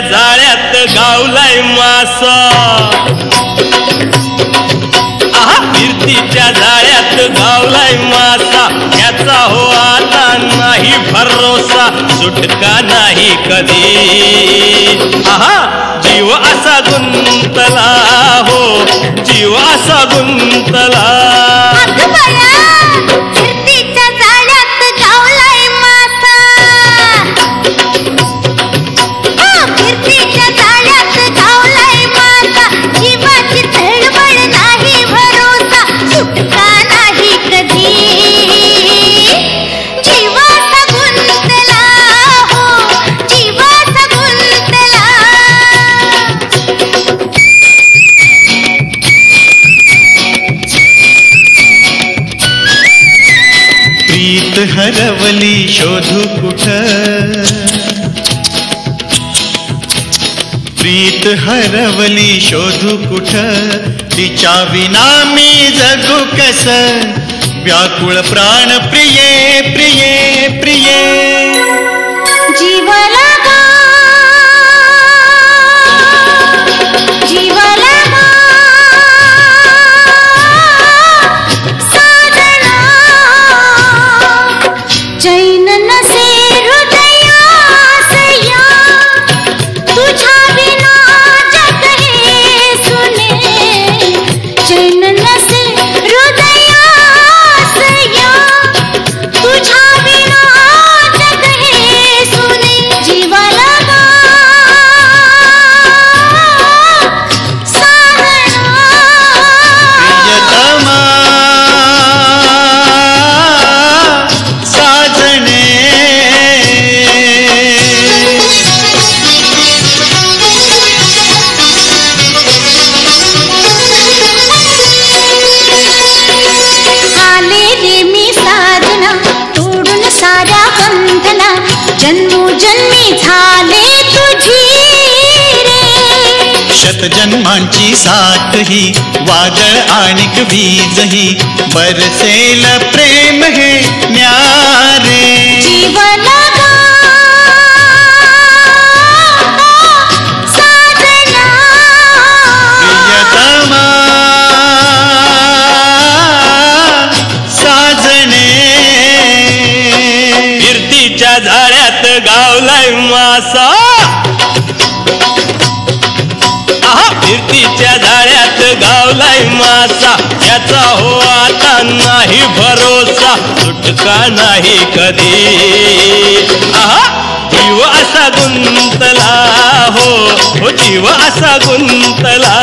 जाळ्यात गावलाय मासा. आहा फिरतीच्या जाळ्यात गावलाय मासा. याचा हो आता नाही भरोसा सुटका नाही कधी. आहा जीव असा गुंतला हो जीव असा गुंतला शोधू कुठ? प्रीत हरवली शोधू कुठ? तिच्या विना मी जगू कस? व्याकुळ प्राण प्रिये प्रिये प्रिये. Shane रे शतजन्मांची साथ ही वादळ आणिक वीज ही. बरसेल प्रेम हे न्यारे. प्रियतमा साजणे गावलाय मासा. मासा याचा हो आता नाही भरोसा सुटका नाही कधी. आहा जीव असा गुंतला हो हो जीव असा गुंतला.